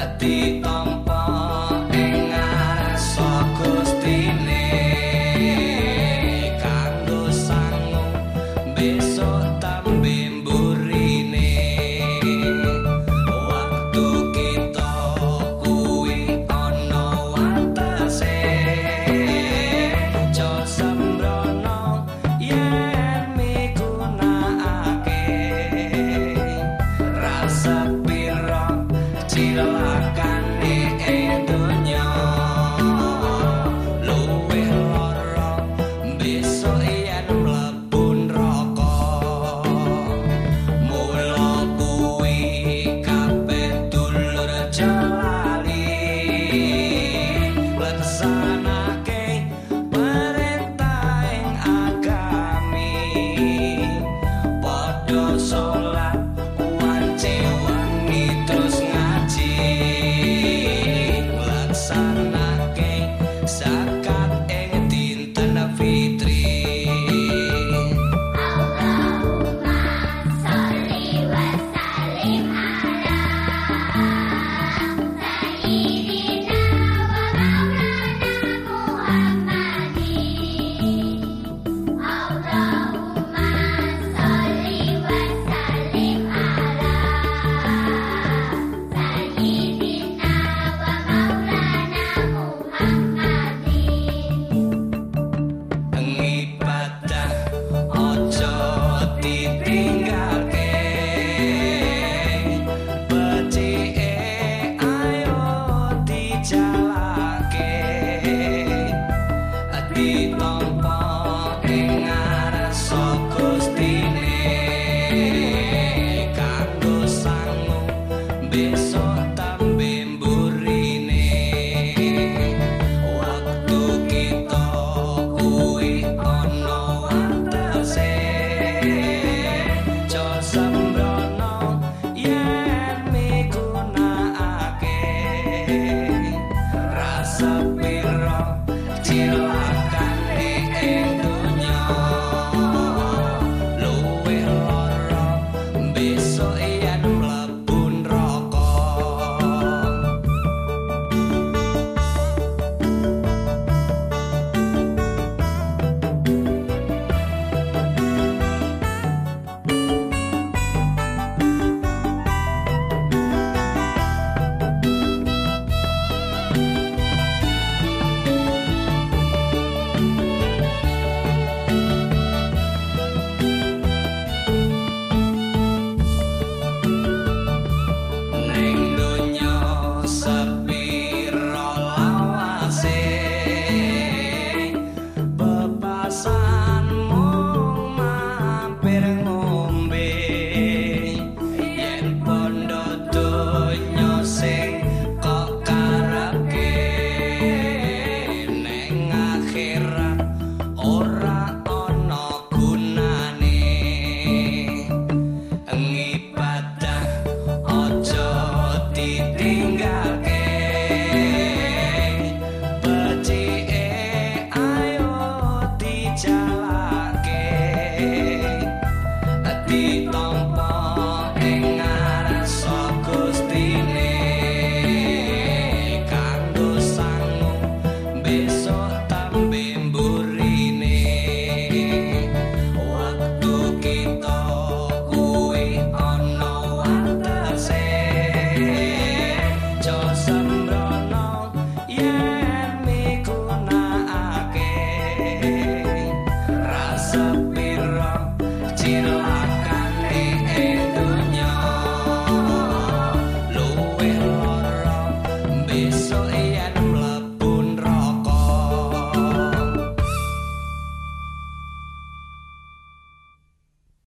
Yeah.